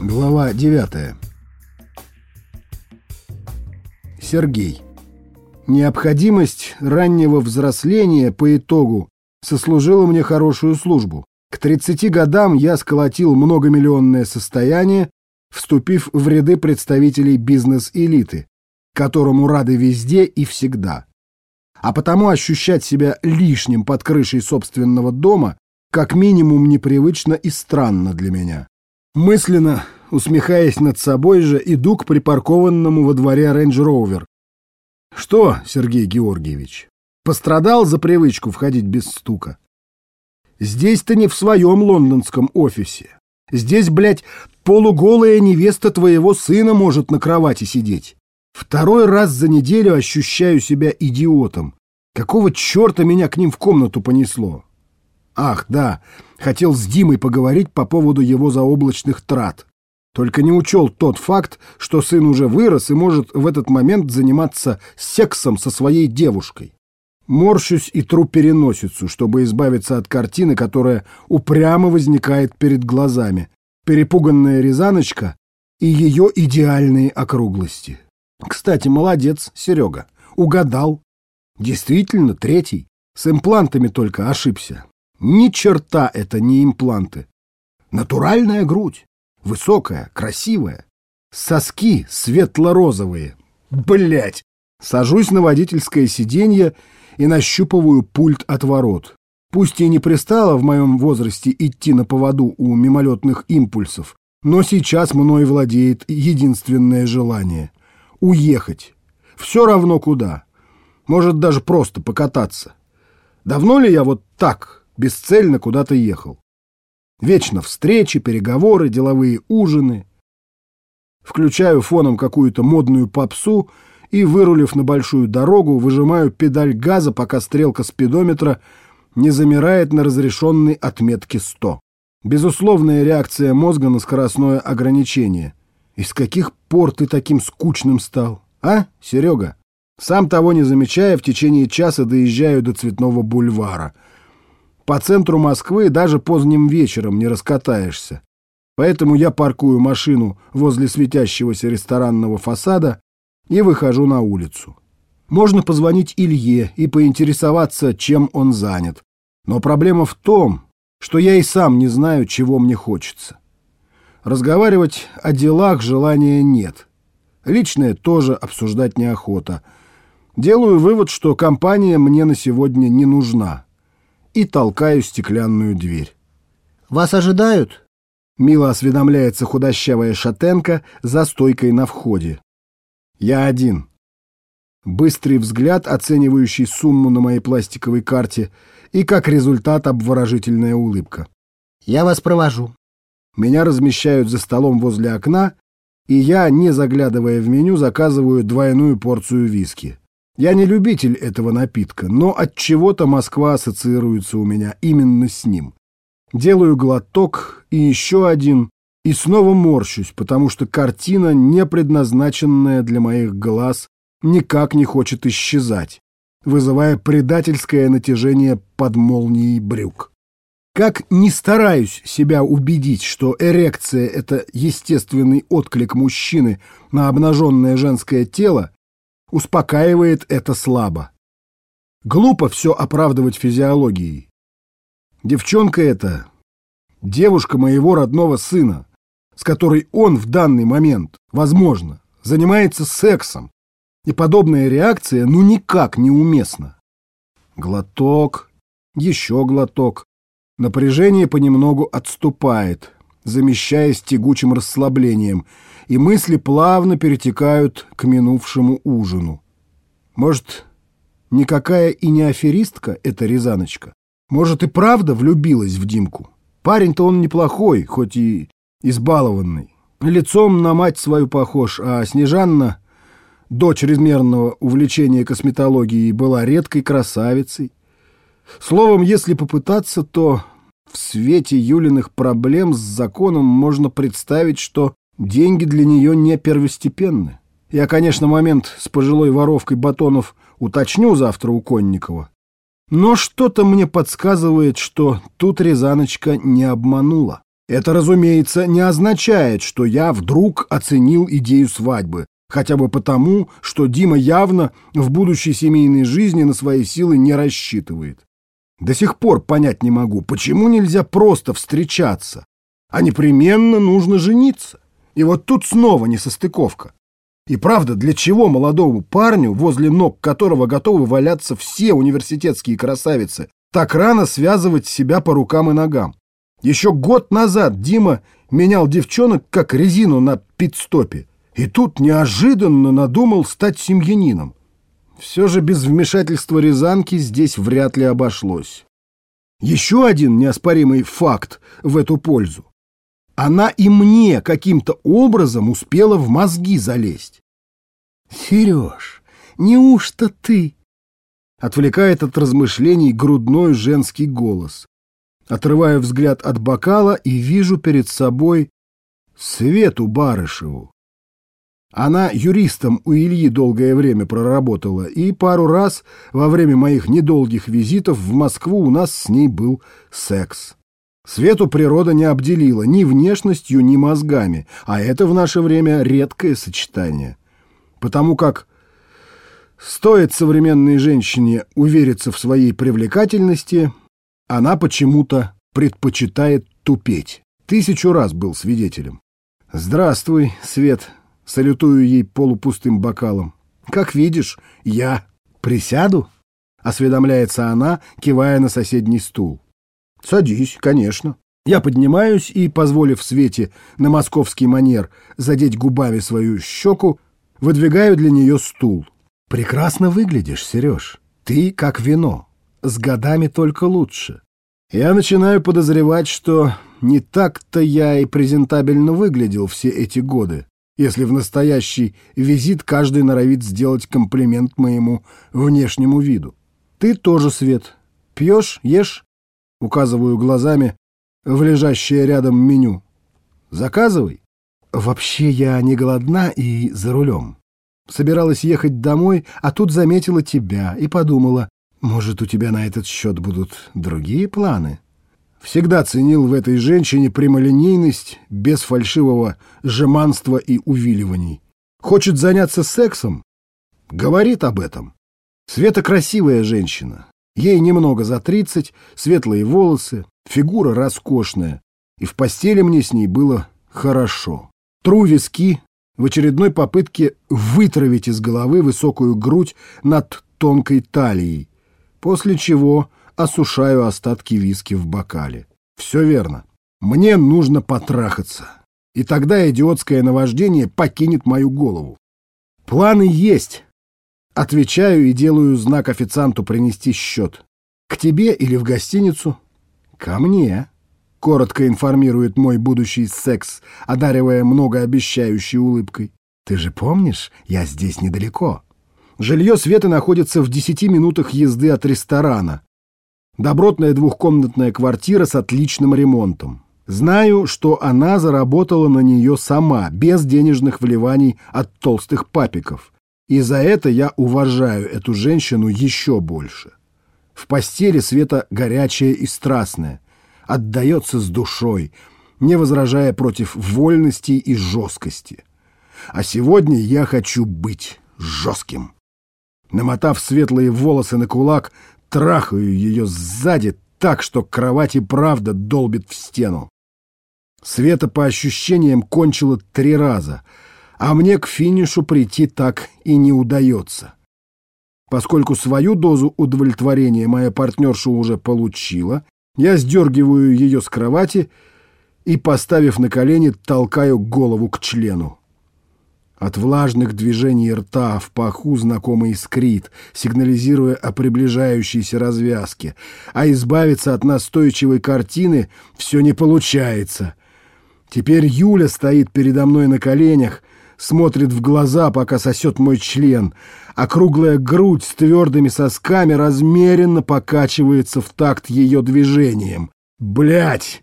Глава 9. Сергей. Необходимость раннего взросления по итогу сослужила мне хорошую службу. К 30 годам я сколотил многомиллионное состояние, вступив в ряды представителей бизнес-элиты, которому рады везде и всегда. А потому ощущать себя лишним под крышей собственного дома как минимум непривычно и странно для меня. Мысленно, усмехаясь над собой же, иду к припаркованному во дворе рейндж-роувер. Что, Сергей Георгиевич, пострадал за привычку входить без стука? Здесь ты не в своем лондонском офисе. Здесь, блядь, полуголая невеста твоего сына может на кровати сидеть. Второй раз за неделю ощущаю себя идиотом. Какого черта меня к ним в комнату понесло? Ах, да, хотел с Димой поговорить по поводу его заоблачных трат. Только не учел тот факт, что сын уже вырос и может в этот момент заниматься сексом со своей девушкой. Морщусь и тру переносицу, чтобы избавиться от картины, которая упрямо возникает перед глазами. Перепуганная Рязаночка и ее идеальные округлости. Кстати, молодец, Серега. Угадал. Действительно, третий. С имплантами только ошибся. Ни черта это не импланты. Натуральная грудь. Высокая, красивая. Соски светло-розовые. Блять! Сажусь на водительское сиденье и нащупываю пульт от ворот. Пусть и не пристало в моем возрасте идти на поводу у мимолетных импульсов, но сейчас мной владеет единственное желание — уехать. Все равно куда. Может, даже просто покататься. Давно ли я вот так бесцельно куда-то ехал. Вечно встречи, переговоры, деловые ужины. Включаю фоном какую-то модную попсу и, вырулив на большую дорогу, выжимаю педаль газа, пока стрелка спидометра не замирает на разрешенной отметке 100. Безусловная реакция мозга на скоростное ограничение. Из каких пор ты таким скучным стал? А, Серега? Сам того не замечая, в течение часа доезжаю до Цветного бульвара — по центру Москвы даже поздним вечером не раскатаешься. Поэтому я паркую машину возле светящегося ресторанного фасада и выхожу на улицу. Можно позвонить Илье и поинтересоваться, чем он занят. Но проблема в том, что я и сам не знаю, чего мне хочется. Разговаривать о делах желания нет. Личное тоже обсуждать неохота. Делаю вывод, что компания мне на сегодня не нужна и толкаю стеклянную дверь. «Вас ожидают?» Мило осведомляется худощавая шатенка за стойкой на входе. «Я один». Быстрый взгляд, оценивающий сумму на моей пластиковой карте, и как результат обворожительная улыбка. «Я вас провожу». Меня размещают за столом возле окна, и я, не заглядывая в меню, заказываю двойную порцию виски. Я не любитель этого напитка, но от чего-то Москва ассоциируется у меня именно с ним. Делаю глоток и еще один, и снова морщусь, потому что картина, не предназначенная для моих глаз, никак не хочет исчезать, вызывая предательское натяжение под молнией брюк. Как не стараюсь себя убедить, что эрекция — это естественный отклик мужчины на обнаженное женское тело, Успокаивает это слабо. Глупо все оправдывать физиологией. Девчонка эта — девушка моего родного сына, с которой он в данный момент, возможно, занимается сексом, и подобная реакция ну никак не уместна. Глоток, еще глоток. Напряжение понемногу отступает, замещаясь тягучим расслаблением — и мысли плавно перетекают к минувшему ужину. Может, никакая и не аферистка эта Рязаночка? Может, и правда влюбилась в Димку? Парень-то он неплохой, хоть и избалованный. Лицом на мать свою похож, а Снежанна, до чрезмерного увлечения косметологией, была редкой красавицей. Словом, если попытаться, то в свете Юлиных проблем с законом можно представить, что Деньги для нее не первостепенны. Я, конечно, момент с пожилой воровкой батонов уточню завтра у Конникова. Но что-то мне подсказывает, что тут Рязаночка не обманула. Это, разумеется, не означает, что я вдруг оценил идею свадьбы, хотя бы потому, что Дима явно в будущей семейной жизни на свои силы не рассчитывает. До сих пор понять не могу, почему нельзя просто встречаться, а непременно нужно жениться. И вот тут снова несостыковка. И правда, для чего молодому парню, возле ног которого готовы валяться все университетские красавицы, так рано связывать себя по рукам и ногам? Еще год назад Дима менял девчонок как резину на пит-стопе. И тут неожиданно надумал стать семьянином. Все же без вмешательства Рязанки здесь вряд ли обошлось. Еще один неоспоримый факт в эту пользу. Она и мне каким-то образом успела в мозги залезть. «Сереж, неужто ты?» Отвлекает от размышлений грудной женский голос. Отрываю взгляд от бокала и вижу перед собой Свету Барышеву. Она юристом у Ильи долгое время проработала, и пару раз во время моих недолгих визитов в Москву у нас с ней был секс. Свету природа не обделила ни внешностью, ни мозгами, а это в наше время редкое сочетание. Потому как стоит современной женщине увериться в своей привлекательности, она почему-то предпочитает тупеть. Тысячу раз был свидетелем. «Здравствуй, Свет», салютую ей полупустым бокалом. «Как видишь, я присяду?» — осведомляется она, кивая на соседний стул. «Садись, конечно». Я поднимаюсь и, позволив Свете на московский манер задеть губами свою щеку, выдвигаю для нее стул. «Прекрасно выглядишь, Сереж. Ты как вино. С годами только лучше». Я начинаю подозревать, что не так-то я и презентабельно выглядел все эти годы если в настоящий визит каждый норовит сделать комплимент моему внешнему виду. Ты тоже, Свет. Пьешь, ешь? Указываю глазами в лежащее рядом меню. Заказывай. Вообще я не голодна и за рулем. Собиралась ехать домой, а тут заметила тебя и подумала, может, у тебя на этот счет будут другие планы? Всегда ценил в этой женщине прямолинейность, без фальшивого жеманства и увиливаний. Хочет заняться сексом? Говорит об этом. Света красивая женщина. Ей немного за тридцать, светлые волосы, фигура роскошная. И в постели мне с ней было хорошо. Тру виски в очередной попытке вытравить из головы высокую грудь над тонкой талией, после чего осушаю остатки виски в бокале. Все верно. Мне нужно потрахаться. И тогда идиотское наваждение покинет мою голову. Планы есть. Отвечаю и делаю знак официанту принести счет. К тебе или в гостиницу? Ко мне. Коротко информирует мой будущий секс, одаривая многообещающей улыбкой. Ты же помнишь, я здесь недалеко. Жилье Светы находится в десяти минутах езды от ресторана. Добротная двухкомнатная квартира с отличным ремонтом. Знаю, что она заработала на нее сама, без денежных вливаний от толстых папиков. И за это я уважаю эту женщину еще больше. В постели Света горячая и страстная, отдается с душой, не возражая против вольности и жесткости. А сегодня я хочу быть жестким. Намотав светлые волосы на кулак, трахаю ее сзади так, что кровать и правда долбит в стену. Света по ощущениям кончила три раза, а мне к финишу прийти так и не удается. Поскольку свою дозу удовлетворения моя партнерша уже получила, я сдергиваю ее с кровати и, поставив на колени, толкаю голову к члену. От влажных движений рта в паху знакомый искрит, сигнализируя о приближающейся развязке. А избавиться от настойчивой картины все не получается. Теперь Юля стоит передо мной на коленях, смотрит в глаза, пока сосет мой член, а круглая грудь с твердыми сосками размеренно покачивается в такт ее движением. Блять,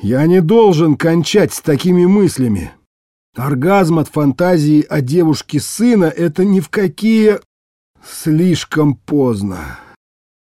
я не должен кончать с такими мыслями. Оргазм от фантазии о девушке сына — это ни в какие... Слишком поздно.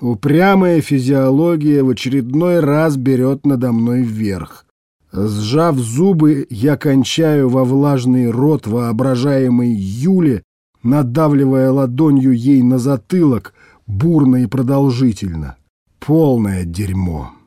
Упрямая физиология в очередной раз берет надо мной вверх. Сжав зубы, я кончаю во влажный рот воображаемой Юли, надавливая ладонью ей на затылок, бурно и продолжительно. Полное дерьмо.